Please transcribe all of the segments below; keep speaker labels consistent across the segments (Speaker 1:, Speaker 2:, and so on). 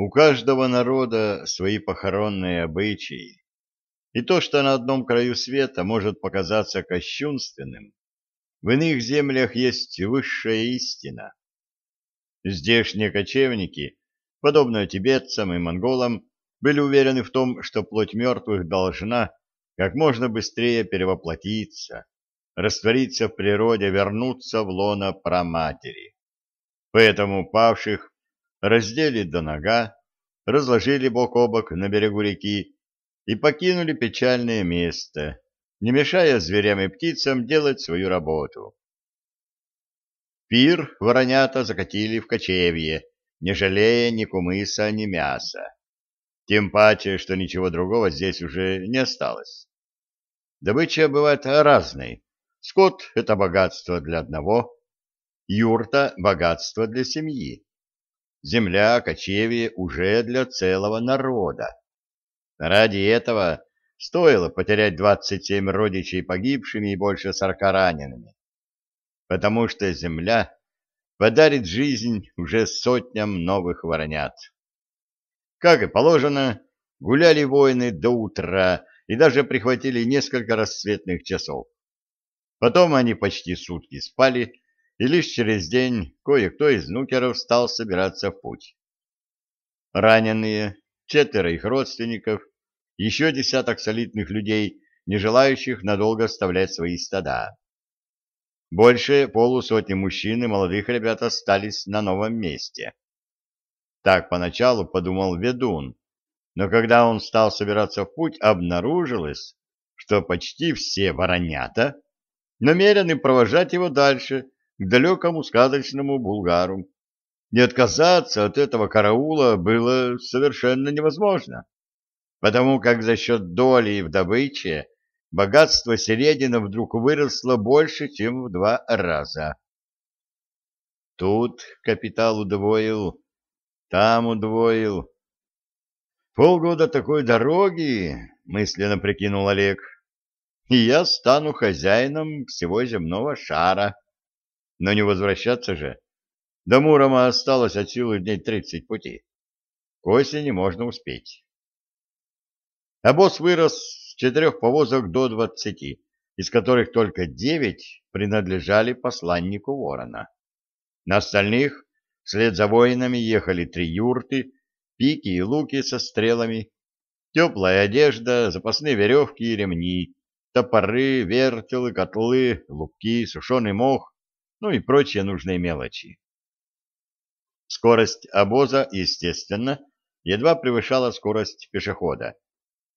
Speaker 1: У каждого народа свои похоронные обычаи, и то, что на одном краю света может показаться кощунственным, в иных землях есть высшая истина. Здешние кочевники, подобно тибетцам и монголам, были уверены в том, что плоть мертвых должна как можно быстрее перевоплотиться, раствориться в природе, вернуться в лоно праматери. Поэтому павших раздели до нога, разложили бок о бок на берегу реки и покинули печальное место, не мешая зверям и птицам делать свою работу. Пир воронята закатили в кочевье, не жалея ни кумыса, ни мяса. Тем паче, что ничего другого здесь уже не осталось. Добыча бывает разной. Скот — это богатство для одного, юрта — богатство для семьи. Земля, кочевье уже для целого народа. Ради этого стоило потерять 27 родичей погибшими и больше 40 ранеными. Потому что земля подарит жизнь уже сотням новых воронят. Как и положено, гуляли воины до утра и даже прихватили несколько рассветных часов. Потом они почти сутки спали, и лишь через день кое-кто из нукеров стал собираться в путь. Раненые, четверо их родственников, еще десяток солидных людей, не желающих надолго оставлять свои стада. Больше полусотни мужчин и молодых ребят остались на новом месте. Так поначалу подумал ведун, но когда он стал собираться в путь, обнаружилось, что почти все воронята намерены провожать его дальше, к далекому сказочному Булгару. Не отказаться от этого караула было совершенно невозможно, потому как за счет доли в добыче богатство середина вдруг выросло больше, чем в два раза. Тут капитал удвоил, там удвоил. Полгода такой дороги, мысленно прикинул Олег, и я стану хозяином всего земного шара. Но не возвращаться же. До Мурома осталось от силы дней тридцать пути. К осени можно успеть. Босс вырос с четырех повозок до двадцати, из которых только девять принадлежали посланнику ворона. На остальных вслед за воинами ехали три юрты, пики и луки со стрелами, теплая одежда, запасные веревки и ремни, топоры, вертелы, котлы, луки, сушеный мох, ну и прочие нужные мелочи. Скорость обоза, естественно, едва превышала скорость пешехода,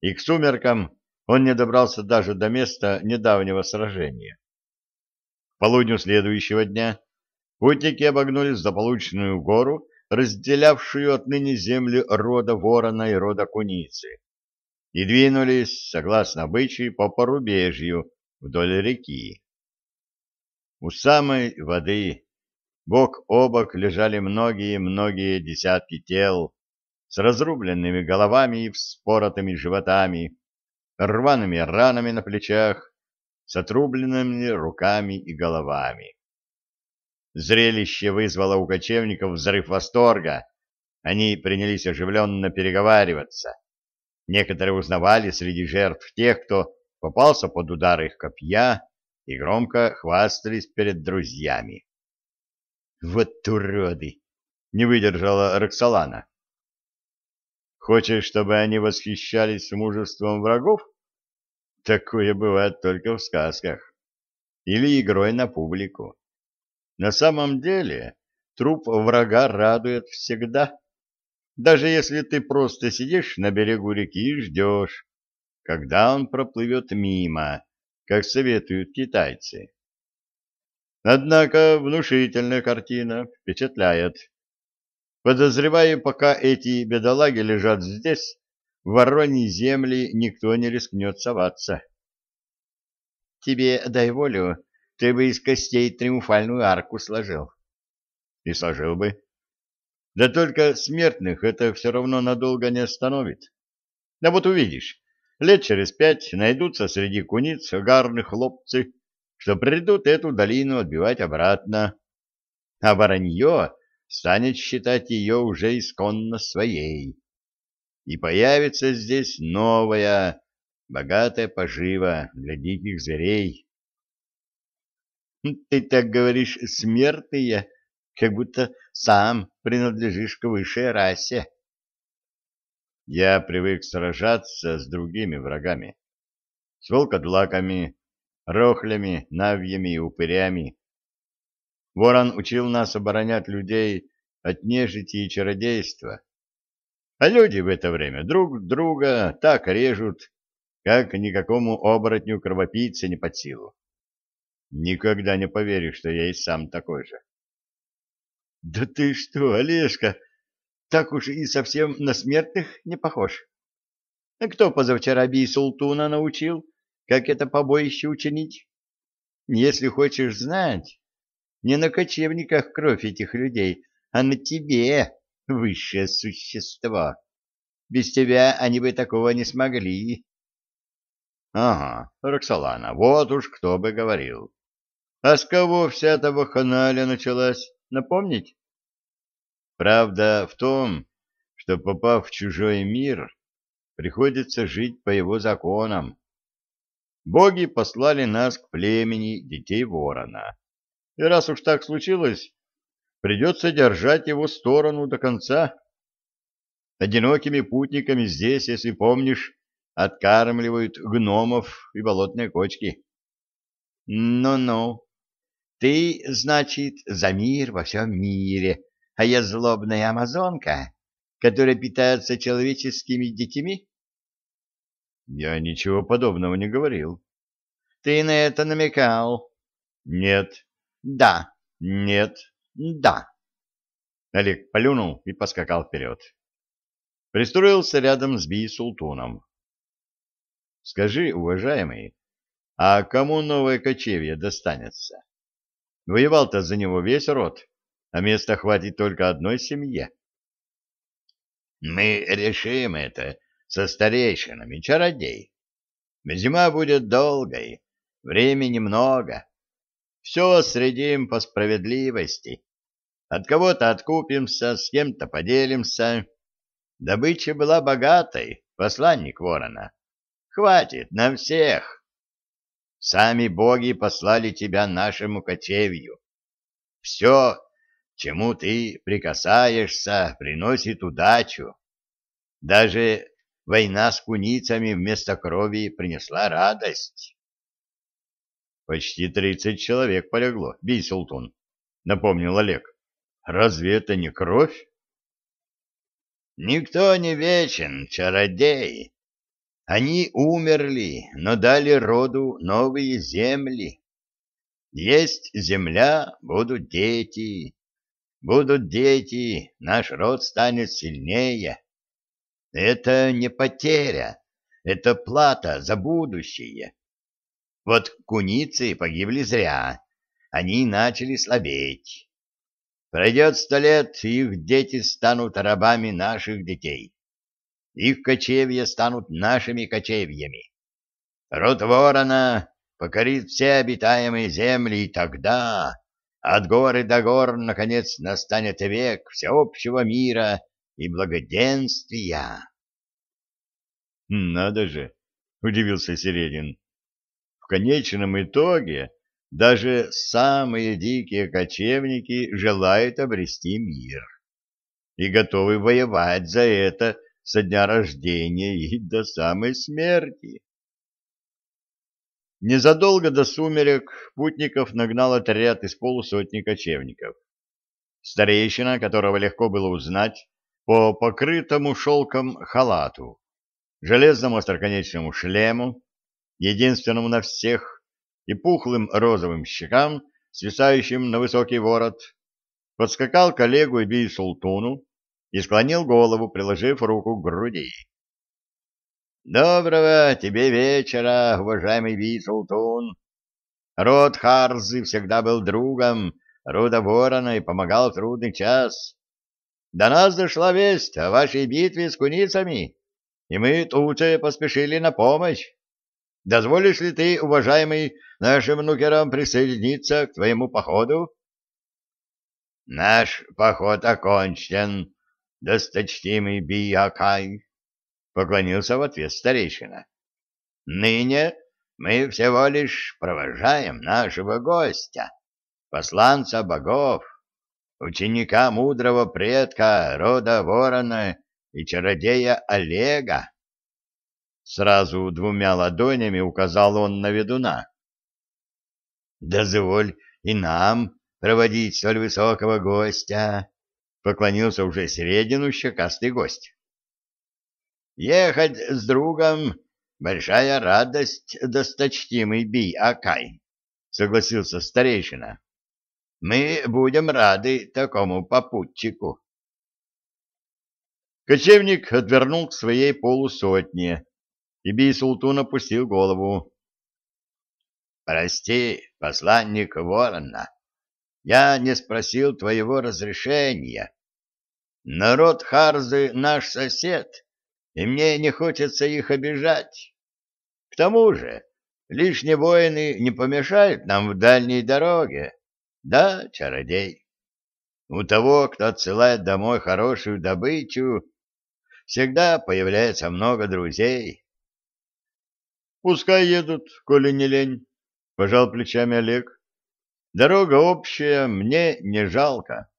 Speaker 1: и к сумеркам он не добрался даже до места недавнего сражения. К полудню следующего дня путники обогнули заполученную гору, разделявшую отныне земли рода ворона и рода куницы, и двинулись, согласно обычаю, по порубежью вдоль реки. У самой воды бок о бок лежали многие-многие десятки тел с разрубленными головами и вспоротыми животами, рваными ранами на плечах, с отрубленными руками и головами. Зрелище вызвало у кочевников взрыв восторга. Они принялись оживленно переговариваться. Некоторые узнавали среди жертв тех, кто попался под удар их копья, и громко хвастались перед друзьями. «Вот уроды!» — не выдержала Роксолана. «Хочешь, чтобы они восхищались мужеством врагов? Такое бывает только в сказках. Или игрой на публику. На самом деле труп врага радует всегда, даже если ты просто сидишь на берегу реки и ждешь, когда он проплывет мимо, как советуют китайцы. Однако внушительная картина впечатляет. Подозреваю, пока эти бедолаги лежат здесь, в вороньей земли никто не рискнет соваться. Тебе дай волю, ты бы из костей триумфальную арку сложил. И сложил бы. Да только смертных это все равно надолго не остановит. Да вот увидишь, Лет через пять найдутся среди куниц гарных хлопцы, что придут эту долину отбивать обратно. А воронье станет считать ее уже исконно своей. И появится здесь новая, богатая пожива для диких зверей. Ты так говоришь, смертные, как будто сам принадлежишь к высшей расе. Я привык сражаться с другими врагами. С волкодлаками, рохлями, навьями и упырями. Ворон учил нас оборонять людей от нежити и чародейства. А люди в это время друг друга так режут, как никакому оборотню кровопийце не под силу. Никогда не поверишь, что я и сам такой же. — Да ты что, Олежка, так уж и совсем на смертных не похож. А кто позавчера бий Султуна научил, как это побоище учинить? Если хочешь знать, не на кочевниках кровь этих людей, а на тебе, высшее существо. Без тебя они бы такого не смогли. Ага, Роксолана, вот уж кто бы говорил. А с кого вся эта ваханалия началась, напомнить? Правда в том, что, попав в чужой мир, приходится жить по его законам. Боги послали нас к племени детей ворона. И раз уж так случилось, придется держать его сторону до конца. Одинокими путниками здесь, если помнишь, откармливают гномов и болотные кочки. Ну-ну, ты, значит, за мир во всем мире, а я злобная амазонка, которая питается человеческими детьми? Я ничего подобного не говорил. Ты на это намекал? Нет. Да. Нет. Да. Олег полюнул и поскакал вперед. Пристроился рядом с Би-Султуном. Скажи, уважаемый, а кому новое кочевье достанется? Воевал-то за него весь род, а места хватит только одной семье. Мы решим это со старейшинами, чародей. Зима будет долгой, времени много. Все средим по справедливости. От кого-то откупимся, с кем-то поделимся. Добыча была богатой, посланник ворона. Хватит на всех. Сами боги послали тебя нашему кочевью. Все, чему ты прикасаешься, приносит удачу. Даже война с куницами вместо крови принесла радость. Почти тридцать человек полегло, бей, Султун, — напомнил Олег. Разве это не кровь? Никто не вечен, чародей. Они умерли, но дали роду новые земли. Есть земля, будут дети. Будут дети, наш род станет сильнее. Это не потеря, это плата за будущее. Вот куницы погибли зря, они начали слабеть. Пройдет сто лет, их дети станут рабами наших детей. Их кочевья станут нашими кочевьями. Род ворона покорит все обитаемые земли, и тогда от горы до гор, наконец, настанет век всеобщего мира и благоденствия. — Надо же! — удивился Середин конечном итоге даже самые дикие кочевники желают обрести мир и готовы воевать за это со дня рождения и до самой смерти. Незадолго до сумерек путников нагнал отряд из полусотни кочевников. Старейшина, которого легко было узнать по покрытому шелком халату, железному остроконечному шлему, единственному на всех, и пухлым розовым щекам, свисающим на высокий ворот, подскакал коллегу и бий Султуну и склонил голову, приложив руку к груди. «Доброго тебе вечера, уважаемый бий Султун! Род Харзы всегда был другом рода Ворона и помогал в трудный час. До нас дошла весть о вашей битве с куницами, и мы тут же поспешили на помощь. Дозволишь ли ты, уважаемый, нашим нукерам присоединиться к твоему походу? Наш поход окончен, досточтимый Биякай, — поклонился в ответ старейшина. — Ныне мы всего лишь провожаем нашего гостя, посланца богов, ученика мудрого предка рода ворона и чародея Олега. Сразу двумя ладонями указал он на ведуна. — Дозволь и нам проводить столь высокого гостя, — поклонился уже середину щекастый гость. — Ехать с другом — большая радость, досточтимый Би-Акай, — согласился старейшина. — Мы будем рады такому попутчику. Кочевник отвернул к своей полусотне, и Би-Султун опустил голову. — Прости, посланник Ворона, я не спросил твоего разрешения. Народ Харзы наш сосед, и мне не хочется их обижать. К тому же лишние воины не помешают нам в дальней дороге. Да, чародей? У того, кто отсылает домой хорошую добычу, всегда появляется много друзей. Пускай едут, коли не лень, — пожал плечами Олег. Дорога общая, мне не жалко.